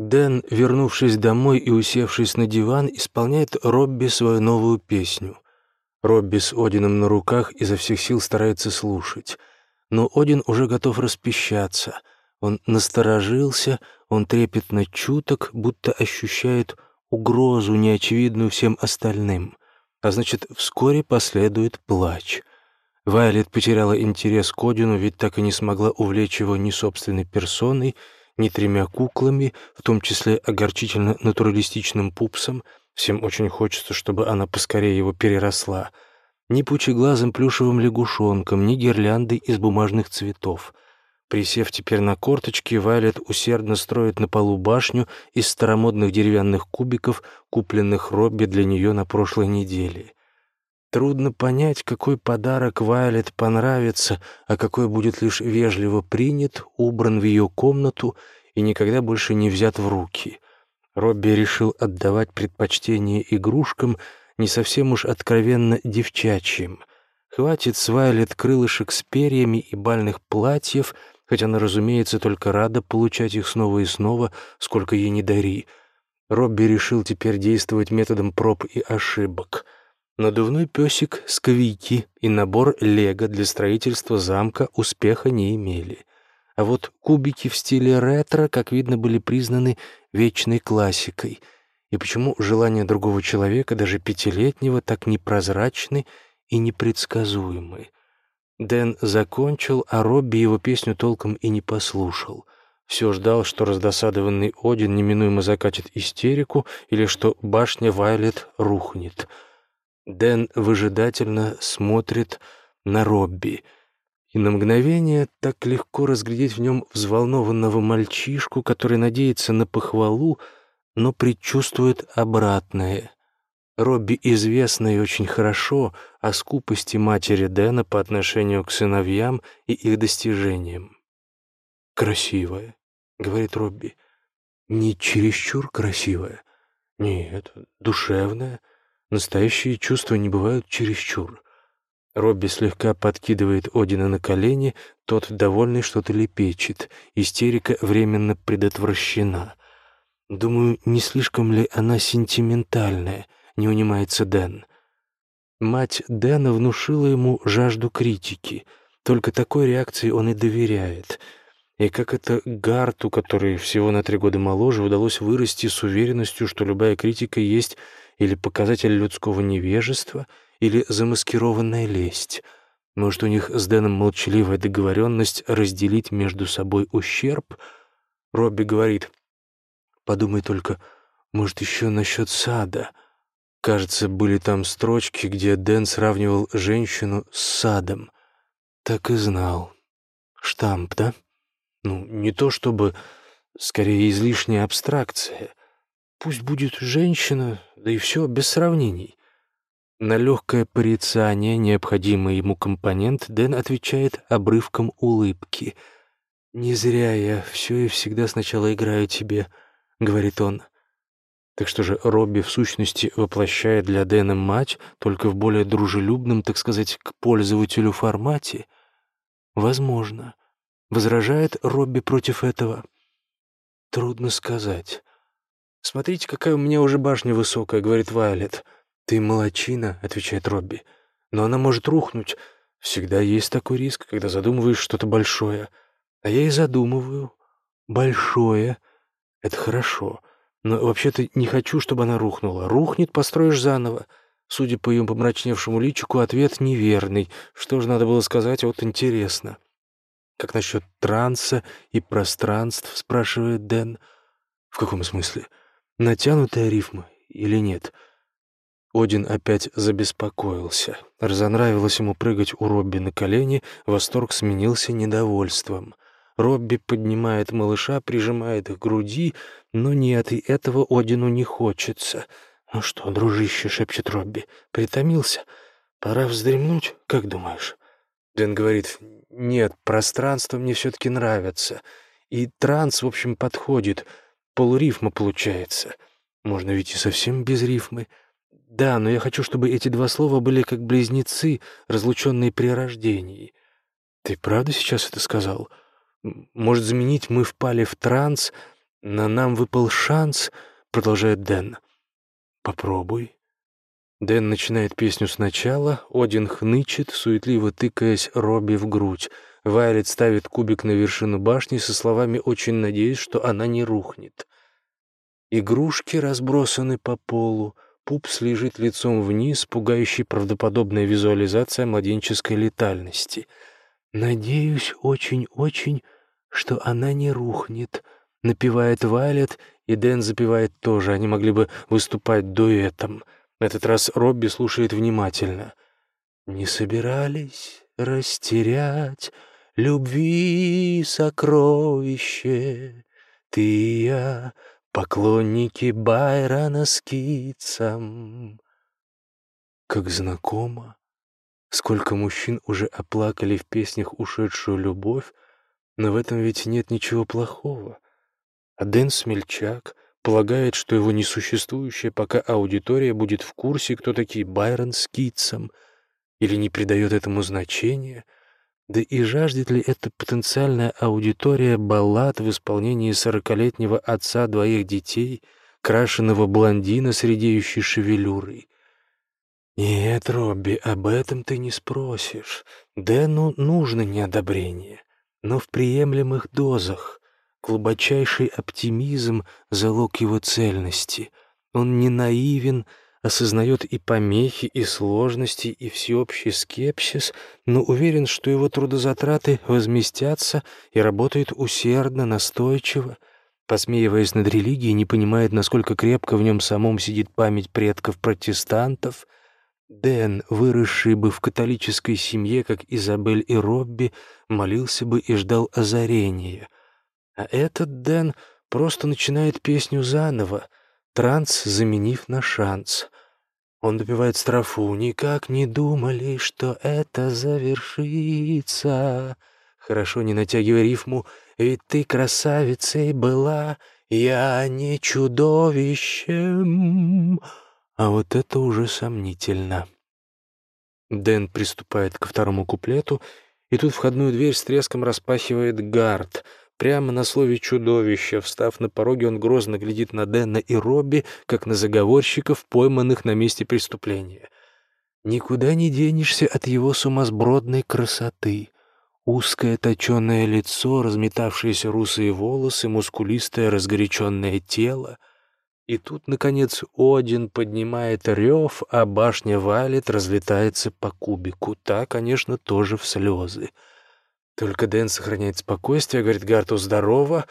Дэн, вернувшись домой и усевшись на диван, исполняет Робби свою новую песню. Робби с Одином на руках изо всех сил старается слушать. Но Один уже готов распищаться. Он насторожился, он трепетно чуток, будто ощущает угрозу, неочевидную всем остальным. А значит, вскоре последует плач. Вайлет потеряла интерес к Одину, ведь так и не смогла увлечь его ни собственной персоной, ни тремя куклами, в том числе огорчительно натуралистичным пупсом, всем очень хочется, чтобы она поскорее его переросла, ни пучеглазым плюшевым лягушонком, ни гирляндой из бумажных цветов. Присев теперь на корточки, Вайлет усердно строит на полу башню из старомодных деревянных кубиков, купленных Робби для нее на прошлой неделе. Трудно понять, какой подарок Вайлет понравится, а какой будет лишь вежливо принят, убран в ее комнату и никогда больше не взят в руки. Робби решил отдавать предпочтение игрушкам, не совсем уж откровенно девчачьим. Хватит с Вайлет крылышек с перьями и бальных платьев, хотя она, разумеется, только рада получать их снова и снова, сколько ей не дари. Робби решил теперь действовать методом проб и ошибок — Надувной песик, сквики и набор лего для строительства замка успеха не имели. А вот кубики в стиле ретро, как видно, были признаны вечной классикой. И почему желания другого человека, даже пятилетнего, так непрозрачны и непредсказуемы? Дэн закончил, а Робби его песню толком и не послушал. Все ждал, что раздосадованный Один неминуемо закатит истерику или что башня Вайлет рухнет — Дэн выжидательно смотрит на Робби. И на мгновение так легко разглядеть в нем взволнованного мальчишку, который надеется на похвалу, но предчувствует обратное. Робби известно и очень хорошо о скупости матери Дэна по отношению к сыновьям и их достижениям. «Красивая», — говорит Робби. «Не чересчур красивая. Нет, душевная, Настоящие чувства не бывают чересчур. Робби слегка подкидывает Одина на колени, тот, довольный, что-то лепечет. Истерика временно предотвращена. Думаю, не слишком ли она сентиментальная, не унимается Дэн. Мать Дэна внушила ему жажду критики. Только такой реакции он и доверяет. И как это Гарту, который всего на три года моложе, удалось вырасти с уверенностью, что любая критика есть или показатель людского невежества, или замаскированная лесть. Может, у них с Дэном молчаливая договоренность разделить между собой ущерб? Робби говорит, подумай только, может, еще насчет сада. Кажется, были там строчки, где Дэн сравнивал женщину с садом. Так и знал. Штамп, да? Ну, не то чтобы, скорее, излишняя абстракция. Пусть будет женщина, да и все без сравнений. На легкое порицание, необходимый ему компонент, Дэн отвечает обрывком улыбки. «Не зря я все и всегда сначала играю тебе», — говорит он. Так что же, Робби в сущности воплощает для Дэна мать, только в более дружелюбном, так сказать, к пользователю формате? Возможно. Возражает Робби против этого? Трудно сказать. «Смотрите, какая у меня уже башня высокая», — говорит Вайлет. «Ты молочина», — отвечает Робби. «Но она может рухнуть. Всегда есть такой риск, когда задумываешь что-то большое. А я и задумываю. Большое. Это хорошо. Но вообще-то не хочу, чтобы она рухнула. Рухнет, построишь заново». Судя по ее помрачневшему личику, ответ неверный. Что же надо было сказать, вот интересно. «Как насчет транса и пространств?» — спрашивает Дэн. «В каком смысле?» Натянутая рифма или нет? Один опять забеспокоился. Разонравилось ему прыгать у Робби на колени, восторг сменился недовольством. Робби поднимает малыша, прижимает их к груди, но нет, и этого Одину не хочется. «Ну что, дружище», — шепчет Робби, — «притомился? Пора вздремнуть, как думаешь?» Дэн говорит, «Нет, пространство мне все-таки нравится, и транс, в общем, подходит» полурифма получается. Можно ведь и совсем без рифмы. Да, но я хочу, чтобы эти два слова были как близнецы, разлученные при рождении. Ты правда сейчас это сказал? Может, заменить «мы впали в транс» «На нам выпал шанс», — продолжает Дэн. «Попробуй». Дэн начинает песню сначала, Один хнычет, суетливо тыкаясь Робби в грудь. Вайлет ставит кубик на вершину башни со словами «очень надеюсь, что она не рухнет». Игрушки разбросаны по полу, Пупс лежит лицом вниз, пугающей правдоподобная визуализация младенческой летальности. «Надеюсь очень-очень, что она не рухнет», — напевает Вайлет, и Дэн запевает тоже. Они могли бы выступать дуэтом. На этот раз Робби слушает внимательно. «Не собирались растерять любви сокровище, ты и я, поклонники Байрона с Китсом». Как знакомо, сколько мужчин уже оплакали в песнях ушедшую любовь, но в этом ведь нет ничего плохого. А Дэн Смельчак полагает, что его несуществующая пока аудитория будет в курсе, кто такие Байрон с Китсом, или не придает этому значения, да и жаждет ли эта потенциальная аудитория баллад в исполнении сорокалетнего отца двоих детей, крашеного блондина с редеющей шевелюрой. «Нет, Робби, об этом ты не спросишь. Дэну нужно неодобрение, но в приемлемых дозах. Глубочайший оптимизм — залог его цельности. Он не наивен, осознает и помехи, и сложности, и всеобщий скепсис, но уверен, что его трудозатраты возместятся и работает усердно, настойчиво. Посмеиваясь над религией, не понимает, насколько крепко в нем самом сидит память предков-протестантов. Дэн, выросший бы в католической семье, как Изабель и Робби, молился бы и ждал озарения — а этот Дэн просто начинает песню заново, транс заменив на шанс. Он допивает строфу «Никак не думали, что это завершится». Хорошо не натягивая рифму «Ведь ты красавицей была, я не чудовищем». А вот это уже сомнительно. Дэн приступает ко второму куплету, и тут входную дверь с треском распахивает гард — Прямо на слове «чудовище», встав на пороге, он грозно глядит на Дэна и Робби, как на заговорщиков, пойманных на месте преступления. Никуда не денешься от его сумасбродной красоты. Узкое точеное лицо, разметавшиеся русые волосы, мускулистое разгоряченное тело. И тут, наконец, Один поднимает рев, а башня валит, разлетается по кубику. Та, конечно, тоже в слезы. Только Дэн сохраняет спокойствие, говорит Гарту «здорово».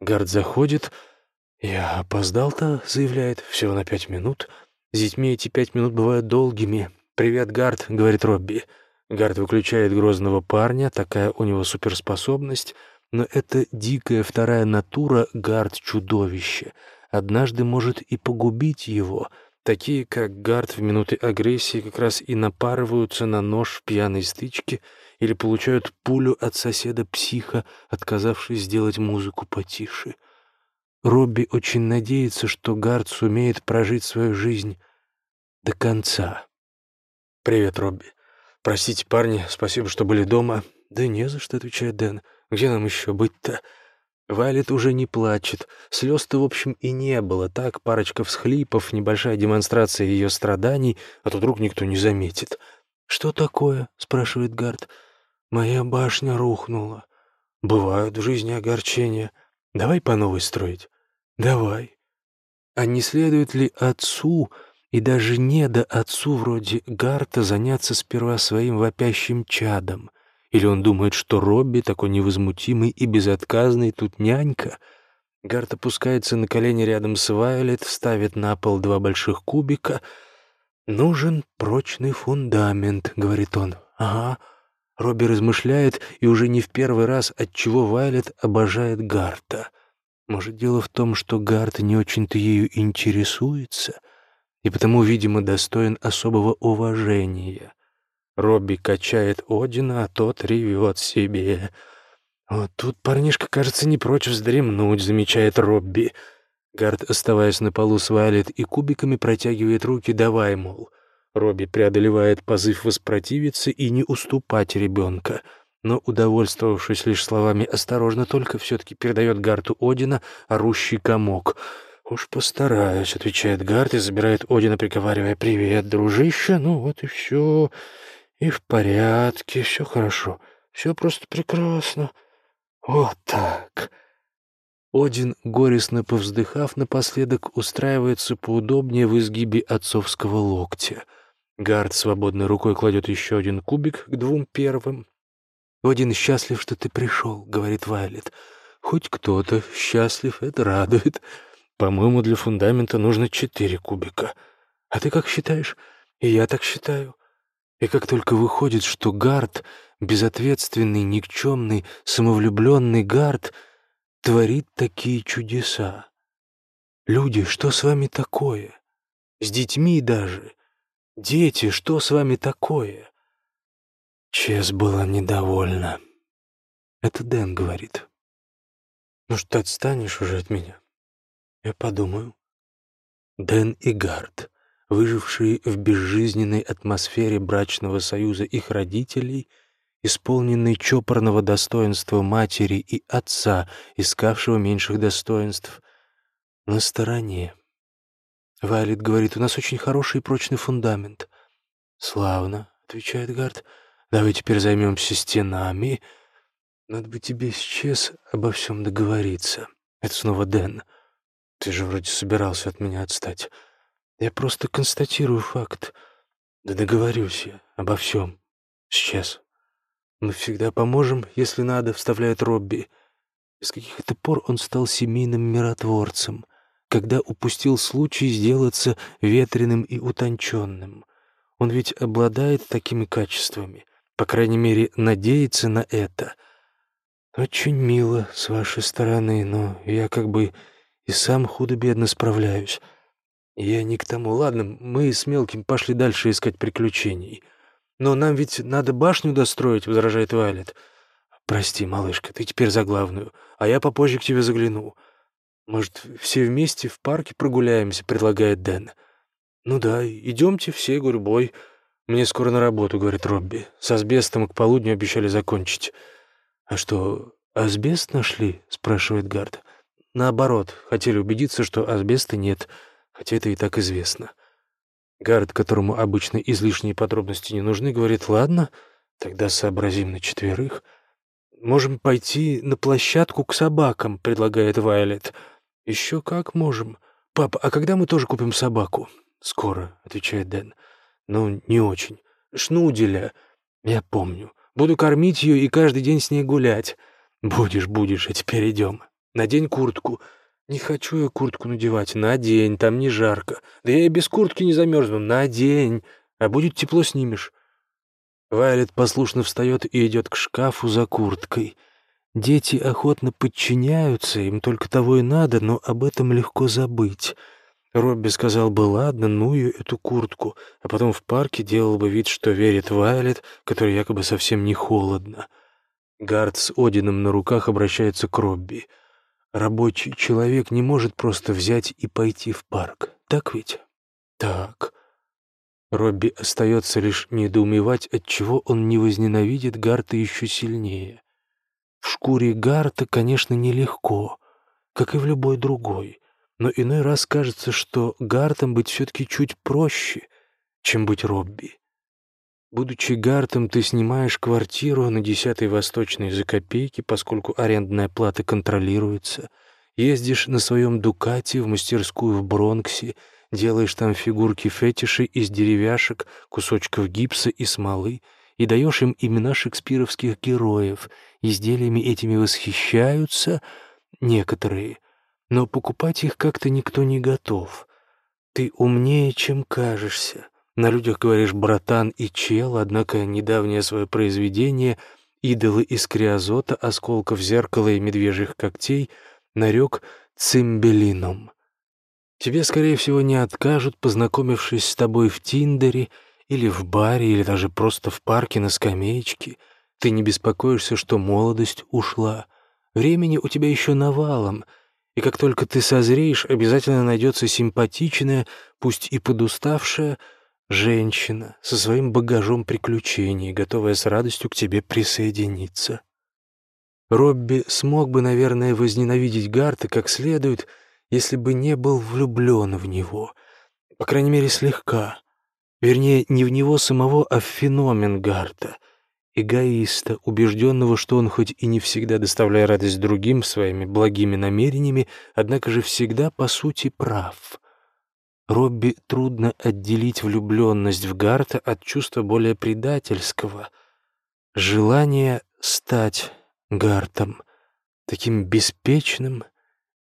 Гард заходит. «Я опоздал-то», — заявляет, — «всего на пять минут. С детьми эти пять минут бывают долгими. «Привет, Гард», — говорит Робби. Гард выключает грозного парня, такая у него суперспособность. Но это дикая вторая натура Гард-чудовище. Однажды может и погубить его. Такие, как Гард в минуты агрессии, как раз и напарываются на нож в пьяной стычке — или получают пулю от соседа-психа, отказавшись сделать музыку потише. Робби очень надеется, что Гард сумеет прожить свою жизнь до конца. «Привет, Робби. Простите, парни, спасибо, что были дома». «Да не за что», — отвечает Дэн. «Где нам еще быть-то?» Вайлет уже не плачет. Слез-то, в общем, и не было. Так, парочка всхлипов, небольшая демонстрация ее страданий, а то вдруг никто не заметит. «Что такое?» — спрашивает Гард. Моя башня рухнула. Бывают в жизни огорчения. Давай по новой строить. Давай. А не следует ли отцу и даже не до отцу вроде Гарта заняться сперва своим вопящим чадом? Или он думает, что Робби такой невозмутимый и безотказный тут нянька? Гарт опускается на колени рядом с Вайолет, ставит на пол два больших кубика. «Нужен прочный фундамент», — говорит он. «Ага». Робби размышляет и уже не в первый раз, отчего Вайлет обожает Гарта. Может, дело в том, что Гарт не очень-то ею интересуется и потому, видимо, достоин особого уважения. Робби качает Одина, а тот ревет себе. «Вот тут парнишка, кажется, не прочь вздремнуть», — замечает Робби. Гард, оставаясь на полу с Вайлет и кубиками, протягивает руки «давай», мол. Робби преодолевает позыв воспротивиться и не уступать ребенка. но, удовольствовавшись лишь словами «осторожно только», все-таки передает Гарту Одина орущий комок. «Уж постараюсь», — отвечает Гарт и забирает Одина, приговаривая «Привет, дружище, ну вот и все, и в порядке, все хорошо, все просто прекрасно. Вот так». Один, горестно повздыхав, напоследок устраивается поудобнее в изгибе отцовского локтя. Гард свободной рукой кладет еще один кубик к двум первым. «Один счастлив, что ты пришел», — говорит Вайлет. «Хоть кто-то счастлив, это радует. По-моему, для фундамента нужно четыре кубика. А ты как считаешь? И я так считаю. И как только выходит, что Гард, безответственный, никчемный, самовлюбленный Гард — творит такие чудеса. Люди, что с вами такое? С детьми даже. Дети, что с вами такое? Чес была недовольна. Это Дэн говорит. Ну что, отстанешь уже от меня? Я подумаю. Дэн и Гард, выжившие в безжизненной атмосфере брачного союза их родителей — исполненный чопорного достоинства матери и отца, искавшего меньших достоинств, на стороне. Вайлет говорит, у нас очень хороший и прочный фундамент. «Славно», — отвечает Гард, — «давай теперь займемся стенами. Надо бы тебе сейчас обо всем договориться». Это снова Дэн. «Ты же вроде собирался от меня отстать. Я просто констатирую факт. Да договорюсь я обо всем. Сейчас». «Мы всегда поможем, если надо», — вставляет Робби. С каких то пор он стал семейным миротворцем, когда упустил случай сделаться ветреным и утонченным. Он ведь обладает такими качествами, по крайней мере, надеется на это. Очень мило с вашей стороны, но я как бы и сам худо-бедно справляюсь. Я не к тому. Ладно, мы с Мелким пошли дальше искать приключений». «Но нам ведь надо башню достроить», — возражает Вайлет. «Прости, малышка, ты теперь за главную, а я попозже к тебе загляну. Может, все вместе в парке прогуляемся», — предлагает Дэн. «Ну да, идемте все гурьбой. Мне скоро на работу», — говорит Робби. «С асбестом к полудню обещали закончить». «А что, асбест нашли?» — спрашивает Гард. «Наоборот, хотели убедиться, что асбеста нет, хотя это и так известно». Гард, которому обычно излишние подробности не нужны, говорит, «Ладно, тогда сообразим на четверых». «Можем пойти на площадку к собакам», — предлагает Вайлет. «Еще как можем. Папа, а когда мы тоже купим собаку?» «Скоро», — отвечает Дэн. «Ну, не очень. Шнуделя. Я помню. Буду кормить ее и каждый день с ней гулять. Будешь, будешь, а теперь идем. Надень куртку». «Не хочу я куртку надевать. Надень, там не жарко. Да я и без куртки не замерзну. Надень. А будет тепло, снимешь». Вайлет послушно встает и идет к шкафу за курткой. Дети охотно подчиняются, им только того и надо, но об этом легко забыть. Робби сказал бы «ладно, ну ее эту куртку», а потом в парке делал бы вид, что верит Вайлет, которой якобы совсем не холодно. Гард с Одином на руках обращается к Робби — Рабочий человек не может просто взять и пойти в парк. Так ведь? Так. Робби остается лишь недоумевать, отчего он не возненавидит Гарта еще сильнее. В шкуре Гарта, конечно, нелегко, как и в любой другой, но иной раз кажется, что Гартом быть все-таки чуть проще, чем быть Робби. Будучи гартом, ты снимаешь квартиру на 10-й Восточной за копейки, поскольку арендная плата контролируется, ездишь на своем «Дукате» в мастерскую в Бронксе, делаешь там фигурки фетиши из деревяшек, кусочков гипса и смолы и даешь им имена шекспировских героев. Изделиями этими восхищаются некоторые, но покупать их как-то никто не готов. Ты умнее, чем кажешься. На людях говоришь «братан» и «чел», однако недавнее свое произведение «Идолы из криозота, осколков зеркала и медвежьих когтей» нарек «цимбелином». Тебе, скорее всего, не откажут, познакомившись с тобой в Тиндере или в баре, или даже просто в парке на скамеечке. Ты не беспокоишься, что молодость ушла. Времени у тебя еще навалом, и как только ты созреешь, обязательно найдется симпатичная, пусть и подуставшая, женщина со своим багажом приключений, готовая с радостью к тебе присоединиться. Робби смог бы, наверное, возненавидеть Гарта как следует, если бы не был влюблен в него, по крайней мере, слегка. Вернее, не в него самого, а в феномен Гарта, эгоиста, убежденного, что он хоть и не всегда доставляя радость другим своими благими намерениями, однако же всегда, по сути, прав. Робби трудно отделить влюбленность в Гарта от чувства более предательского, желания стать Гартом, таким беспечным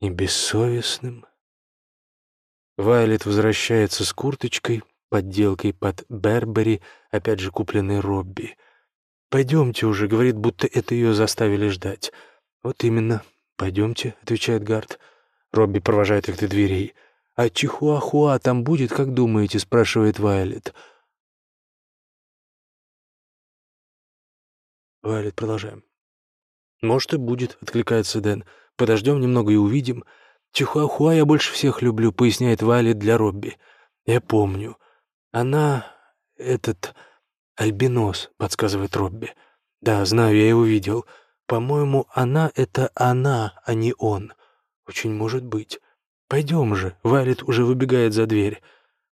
и бессовестным. Вайлет возвращается с курточкой, подделкой под Бербери, опять же купленной Робби. «Пойдемте уже», — говорит, будто это ее заставили ждать. «Вот именно, пойдемте», — отвечает Гарт. Робби провожает их до дверей. «А Чихуахуа там будет, как думаете?» — спрашивает Вайлет. Вайлет, продолжаем. «Может, и будет», — откликается Дэн. «Подождем немного и увидим». «Чихуахуа я больше всех люблю», — поясняет Вайлет для Робби. «Я помню. Она... этот... альбинос», — подсказывает Робби. «Да, знаю, я его видел. По-моему, она — это она, а не он. Очень может быть. Пойдем же». Вайлет уже выбегает за дверь.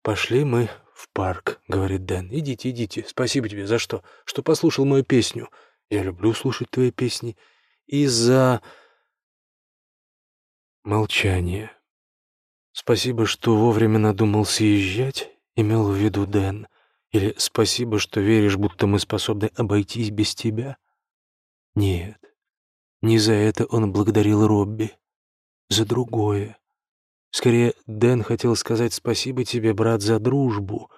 «Пошли мы в парк», — говорит Дэн. «Идите, идите. Спасибо тебе за что? Что послушал мою песню». Я люблю слушать твои песни. Из-за... Молчание. Спасибо, что вовремя надумал съезжать, имел в виду Дэн. Или спасибо, что веришь, будто мы способны обойтись без тебя. Нет, не за это он благодарил Робби. За другое. Скорее, Дэн хотел сказать спасибо тебе, брат, за дружбу.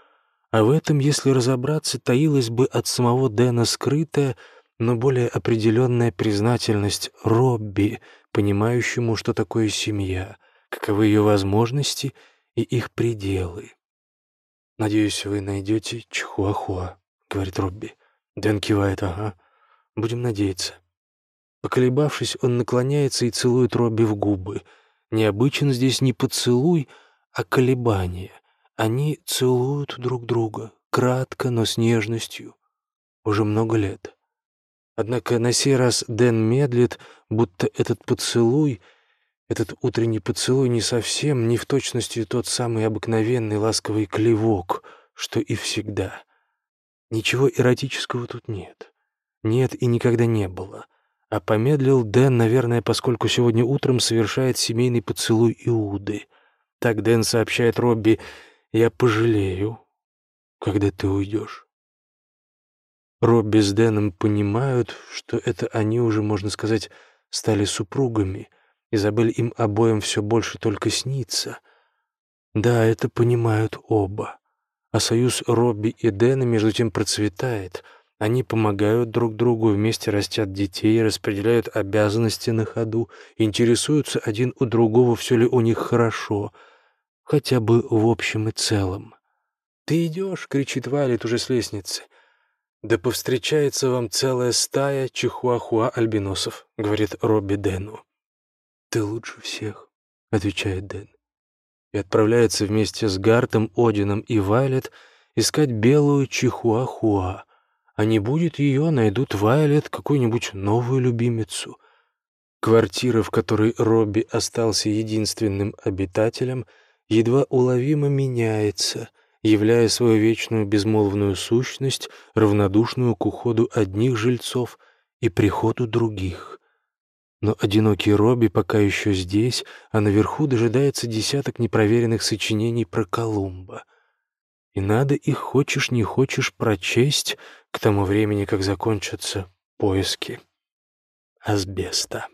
А в этом, если разобраться, таилась бы от самого Дэна скрытая, но более определенная признательность Робби, понимающему, что такое семья, каковы ее возможности и их пределы. «Надеюсь, вы найдете Чихуахуа», — говорит Робби. Дэн кивает, ага. «Будем надеяться». Поколебавшись, он наклоняется и целует Робби в губы. Необычен здесь не поцелуй, а колебание. Они целуют друг друга, кратко, но с нежностью. Уже много лет. Однако на сей раз Дэн медлит, будто этот поцелуй, этот утренний поцелуй не совсем, не в точности тот самый обыкновенный ласковый клевок, что и всегда. Ничего эротического тут нет. Нет и никогда не было. А помедлил Дэн, наверное, поскольку сегодня утром совершает семейный поцелуй Иуды. Так Дэн сообщает Робби, «Я пожалею, когда ты уйдешь». Робби с Дэном понимают, что это они уже, можно сказать, стали супругами. Изабель им обоим все больше только снится. Да, это понимают оба. А союз Робби и Дэна между тем процветает. Они помогают друг другу, вместе растят детей, распределяют обязанности на ходу, интересуются один у другого, все ли у них хорошо, хотя бы в общем и целом. «Ты идешь!» — кричит Валет уже с лестницы. «Да повстречается вам целая стая чихуахуа-альбиносов», — говорит Робби Дэну. «Ты лучше всех», — отвечает Дэн. И отправляется вместе с Гартом, Одином и Вайлет искать белую чихуахуа. А не будет ее, найдут Вайлет какую-нибудь новую любимицу. Квартира, в которой Робби остался единственным обитателем, едва уловимо меняется — являя свою вечную безмолвную сущность, равнодушную к уходу одних жильцов и приходу других. Но одинокий Робби пока еще здесь, а наверху дожидается десяток непроверенных сочинений про Колумба. И надо их, хочешь не хочешь, прочесть к тому времени, как закончатся поиски асбеста.